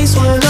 face when I